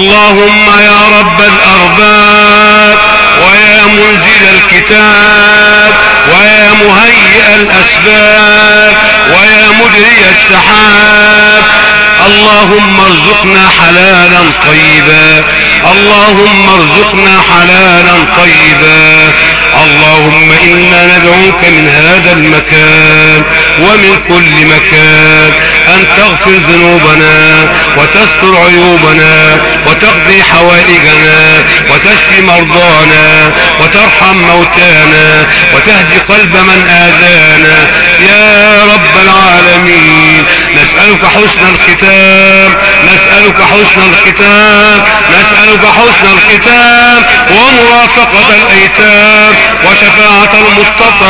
اللهم يا رب الأرباب ويا منزل الكتاب ويا مهيئ الأسباب ويا مجري السحاب. اللهم ارزقنا حلالا طيبا اللهم ارزقنا حلالا طيبا. اللهم إنا ندعوك من هذا المكان ومن كل مكان. أن تغفر ذنوبنا وتستر عيوبنا وتقضي حوائجنا وتشفي مرضانا وترحم موتانا وتهدي قلب من آذانا. يا رب العالمين نسألك حسن الختام نسألك حسن الختام نسألك حسن الختام ومرافقة الأيتام وشفاعة المصطفى